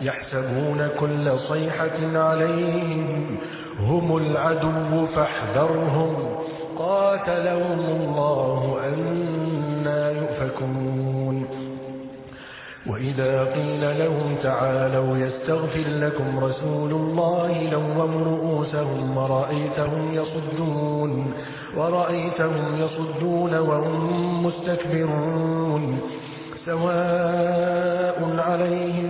يحسبون كل صيحة عليهم هم العدو فاحذرهم. قاتلهم الله أنا يؤفكون. وإذا قيل لهم تعالوا يستغفر لكم رسول الله لوم رؤوسهم ورأيتهم يصدون. ورأيتهم يصدون وهم مستكبرون. سواء عليهم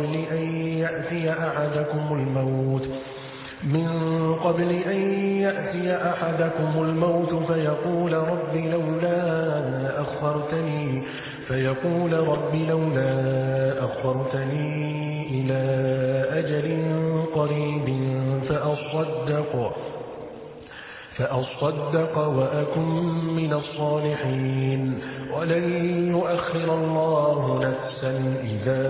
قبل أن يأتي أحدكم الموت. من قبل أن يأتي أحدكم الموت فيقول رب لولا أخرتني فيقول رب لولا أخرتني إلى أجل قريب فأصدق فأصدق وأكن من الصالحين. ولن يؤخر الله نفسا إذا